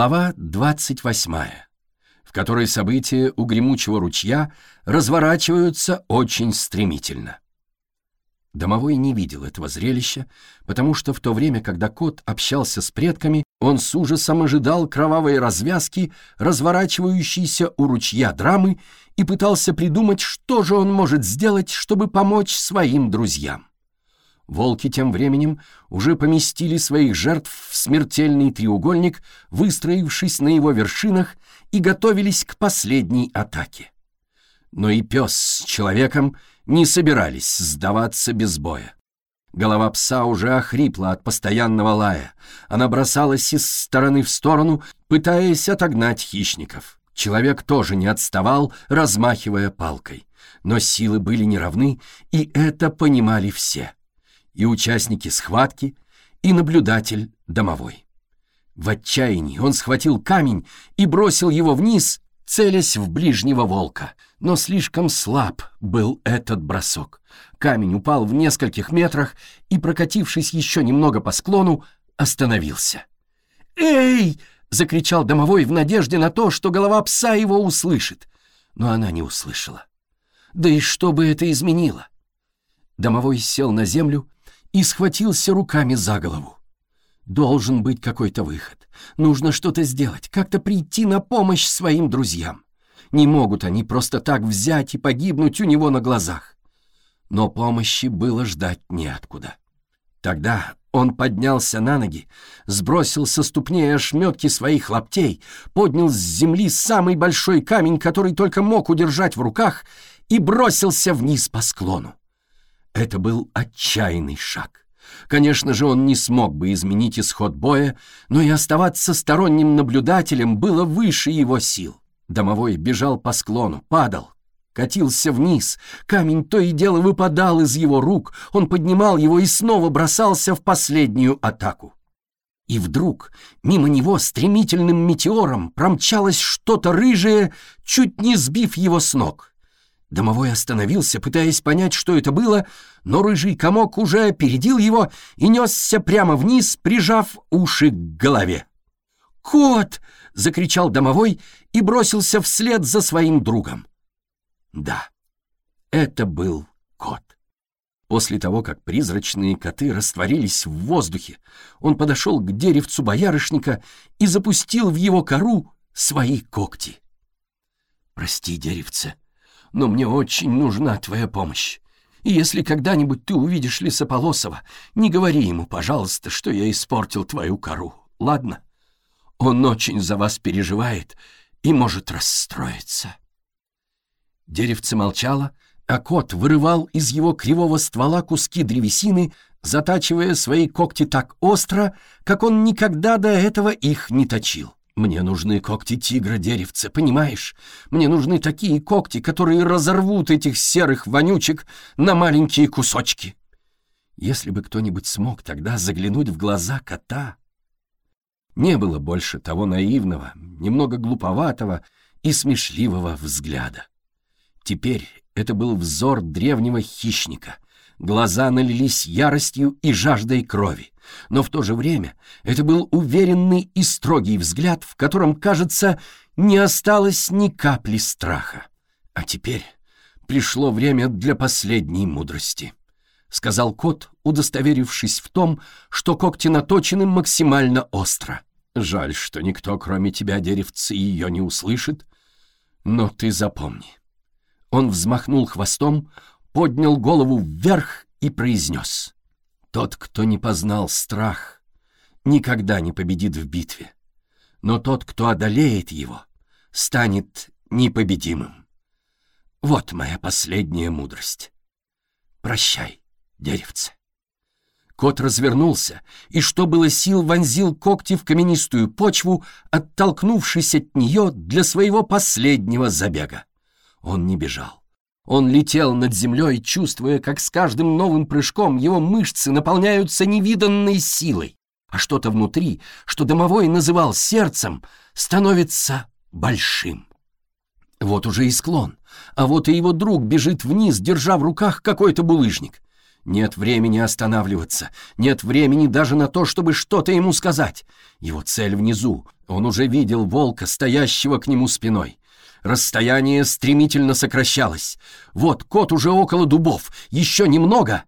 Глава 28, в которой события у гремучего ручья разворачиваются очень стремительно. Домовой не видел этого зрелища, потому что в то время, когда кот общался с предками, он с ужасом ожидал кровавой развязки, разворачивающейся у ручья драмы, и пытался придумать, что же он может сделать, чтобы помочь своим друзьям. Волки тем временем уже поместили своих жертв в смертельный треугольник, выстроившись на его вершинах, и готовились к последней атаке. Но и пес с человеком не собирались сдаваться без боя. Голова пса уже охрипла от постоянного лая. Она бросалась из стороны в сторону, пытаясь отогнать хищников. Человек тоже не отставал, размахивая палкой. Но силы были неравны, и это понимали все и участники схватки, и наблюдатель домовой. В отчаянии он схватил камень и бросил его вниз, целясь в ближнего волка. Но слишком слаб был этот бросок. Камень упал в нескольких метрах и, прокатившись еще немного по склону, остановился. «Эй!» — закричал домовой в надежде на то, что голова пса его услышит. Но она не услышала. Да и что бы это изменило? Домовой сел на землю и схватился руками за голову. Должен быть какой-то выход. Нужно что-то сделать, как-то прийти на помощь своим друзьям. Не могут они просто так взять и погибнуть у него на глазах. Но помощи было ждать неоткуда. Тогда он поднялся на ноги, сбросил со ступней ошметки своих лаптей, поднял с земли самый большой камень, который только мог удержать в руках, и бросился вниз по склону. Это был отчаянный шаг. Конечно же, он не смог бы изменить исход боя, но и оставаться сторонним наблюдателем было выше его сил. Домовой бежал по склону, падал, катился вниз. Камень то и дело выпадал из его рук, он поднимал его и снова бросался в последнюю атаку. И вдруг мимо него стремительным метеором промчалось что-то рыжее, чуть не сбив его с ног. Домовой остановился, пытаясь понять, что это было, но рыжий комок уже опередил его и несся прямо вниз, прижав уши к голове. «Кот!» — закричал домовой и бросился вслед за своим другом. Да, это был кот. После того, как призрачные коты растворились в воздухе, он подошел к деревцу боярышника и запустил в его кору свои когти. «Прости, деревце», но мне очень нужна твоя помощь. И если когда-нибудь ты увидишь Лисополосова, не говори ему, пожалуйста, что я испортил твою кору, ладно? Он очень за вас переживает и может расстроиться». Деревце молчало, а кот вырывал из его кривого ствола куски древесины, затачивая свои когти так остро, как он никогда до этого их не точил. Мне нужны когти тигра деревца, понимаешь? Мне нужны такие когти, которые разорвут этих серых вонючек на маленькие кусочки. Если бы кто-нибудь смог тогда заглянуть в глаза кота... Не было больше того наивного, немного глуповатого и смешливого взгляда. Теперь это был взор древнего хищника — Глаза налились яростью и жаждой крови. Но в то же время это был уверенный и строгий взгляд, в котором, кажется, не осталось ни капли страха. А теперь пришло время для последней мудрости, — сказал кот, удостоверившись в том, что когти наточены максимально остро. Жаль, что никто, кроме тебя, деревцы, ее не услышит, но ты запомни. Он взмахнул хвостом, поднял голову вверх и произнес. «Тот, кто не познал страх, никогда не победит в битве, но тот, кто одолеет его, станет непобедимым. Вот моя последняя мудрость. Прощай, деревце». Кот развернулся и, что было сил, вонзил когти в каменистую почву, оттолкнувшись от нее для своего последнего забега. Он не бежал. Он летел над землей, чувствуя, как с каждым новым прыжком его мышцы наполняются невиданной силой, а что-то внутри, что домовой называл сердцем, становится большим. Вот уже и склон, а вот и его друг бежит вниз, держа в руках какой-то булыжник. Нет времени останавливаться, нет времени даже на то, чтобы что-то ему сказать. Его цель внизу. Он уже видел волка, стоящего к нему спиной. Расстояние стремительно сокращалось. Вот кот уже около дубов, еще немного.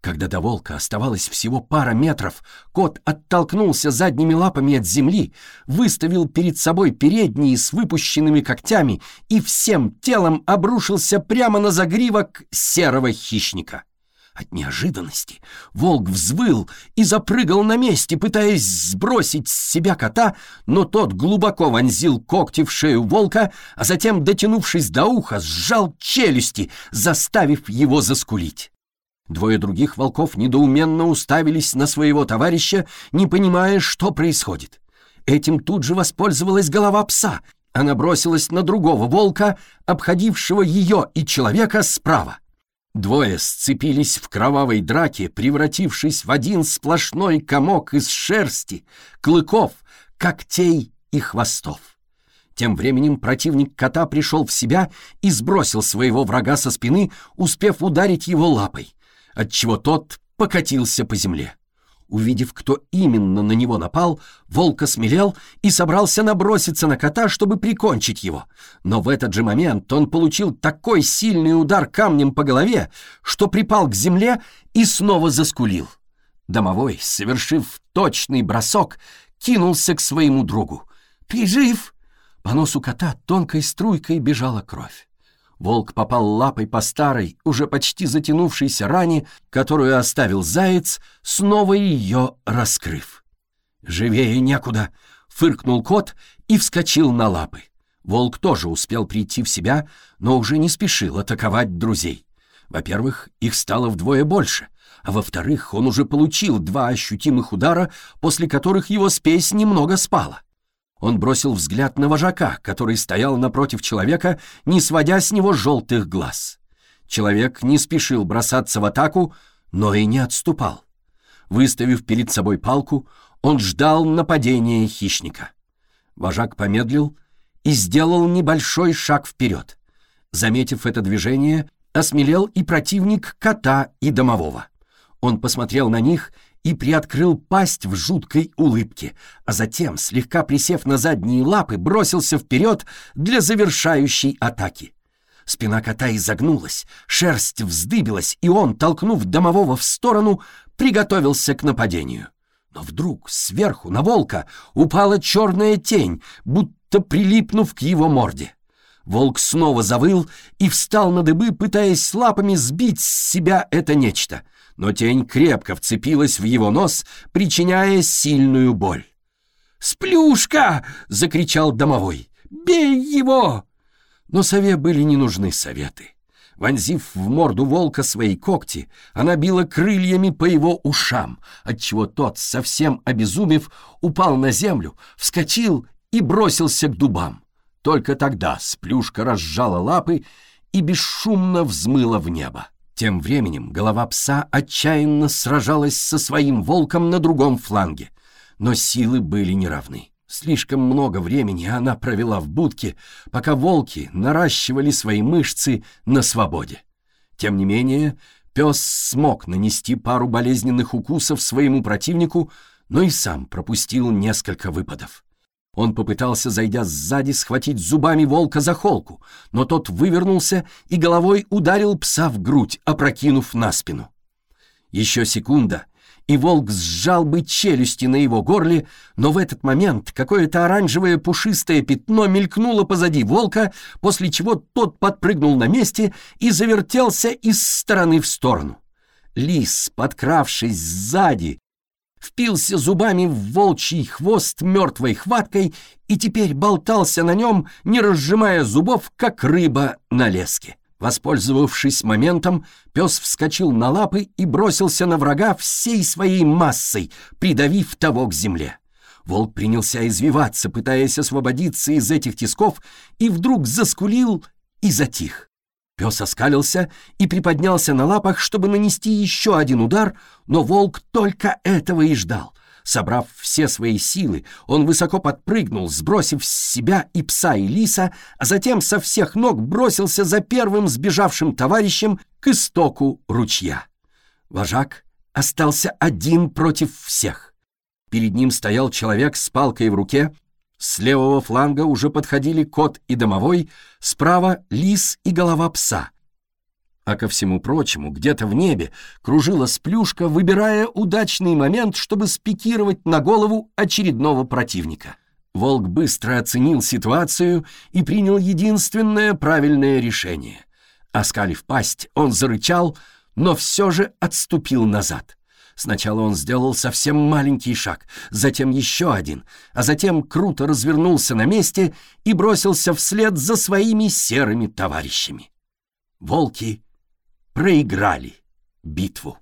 Когда до волка оставалось всего пара метров, кот оттолкнулся задними лапами от земли, выставил перед собой передние с выпущенными когтями и всем телом обрушился прямо на загривок серого хищника. От неожиданности волк взвыл и запрыгал на месте, пытаясь сбросить с себя кота, но тот глубоко вонзил когти в шею волка, а затем, дотянувшись до уха, сжал челюсти, заставив его заскулить. Двое других волков недоуменно уставились на своего товарища, не понимая, что происходит. Этим тут же воспользовалась голова пса. Она бросилась на другого волка, обходившего ее и человека справа. Двое сцепились в кровавой драке, превратившись в один сплошной комок из шерсти, клыков, когтей и хвостов. Тем временем противник кота пришел в себя и сбросил своего врага со спины, успев ударить его лапой, отчего тот покатился по земле. Увидев, кто именно на него напал, волк осмелел и собрался наброситься на кота, чтобы прикончить его. Но в этот же момент он получил такой сильный удар камнем по голове, что припал к земле и снова заскулил. Домовой, совершив точный бросок, кинулся к своему другу. «Ты жив?» По носу кота тонкой струйкой бежала кровь. Волк попал лапой по старой, уже почти затянувшейся ране, которую оставил заяц, снова ее раскрыв. «Живее некуда!» — фыркнул кот и вскочил на лапы. Волк тоже успел прийти в себя, но уже не спешил атаковать друзей. Во-первых, их стало вдвое больше, а во-вторых, он уже получил два ощутимых удара, после которых его спесь немного спала. Он бросил взгляд на вожака, который стоял напротив человека, не сводя с него желтых глаз. Человек не спешил бросаться в атаку, но и не отступал. Выставив перед собой палку, он ждал нападения хищника. Вожак помедлил и сделал небольшой шаг вперед. Заметив это движение, осмелел и противник кота и домового. Он посмотрел на них и приоткрыл пасть в жуткой улыбке, а затем, слегка присев на задние лапы, бросился вперед для завершающей атаки. Спина кота изогнулась, шерсть вздыбилась, и он, толкнув домового в сторону, приготовился к нападению. Но вдруг сверху на волка упала черная тень, будто прилипнув к его морде. Волк снова завыл и встал на дыбы, пытаясь лапами сбить с себя это нечто — но тень крепко вцепилась в его нос, причиняя сильную боль. «Сплюшка!» — закричал домовой. «Бей его!» Но сове были не нужны советы. Вонзив в морду волка свои когти, она била крыльями по его ушам, отчего тот, совсем обезумев, упал на землю, вскочил и бросился к дубам. Только тогда сплюшка разжала лапы и бесшумно взмыла в небо. Тем временем голова пса отчаянно сражалась со своим волком на другом фланге, но силы были неравны. Слишком много времени она провела в будке, пока волки наращивали свои мышцы на свободе. Тем не менее, пес смог нанести пару болезненных укусов своему противнику, но и сам пропустил несколько выпадов. Он попытался, зайдя сзади, схватить зубами волка за холку, но тот вывернулся и головой ударил пса в грудь, опрокинув на спину. Еще секунда, и волк сжал бы челюсти на его горле, но в этот момент какое-то оранжевое пушистое пятно мелькнуло позади волка, после чего тот подпрыгнул на месте и завертелся из стороны в сторону. Лис, подкравшись сзади, впился зубами в волчий хвост мертвой хваткой и теперь болтался на нем, не разжимая зубов, как рыба на леске. Воспользовавшись моментом, пес вскочил на лапы и бросился на врага всей своей массой, придавив того к земле. Волк принялся извиваться, пытаясь освободиться из этих тисков, и вдруг заскулил и затих. Пес оскалился и приподнялся на лапах, чтобы нанести еще один удар, но волк только этого и ждал. Собрав все свои силы, он высоко подпрыгнул, сбросив с себя и пса, и лиса, а затем со всех ног бросился за первым сбежавшим товарищем к истоку ручья. Вожак остался один против всех. Перед ним стоял человек с палкой в руке, с левого фланга уже подходили кот и домовой, справа — лис и голова пса. А ко всему прочему, где-то в небе кружила сплюшка, выбирая удачный момент, чтобы спикировать на голову очередного противника. Волк быстро оценил ситуацию и принял единственное правильное решение. Оскалив пасть, он зарычал, но все же отступил назад. Сначала он сделал совсем маленький шаг, затем еще один, а затем круто развернулся на месте и бросился вслед за своими серыми товарищами. Волки проиграли битву.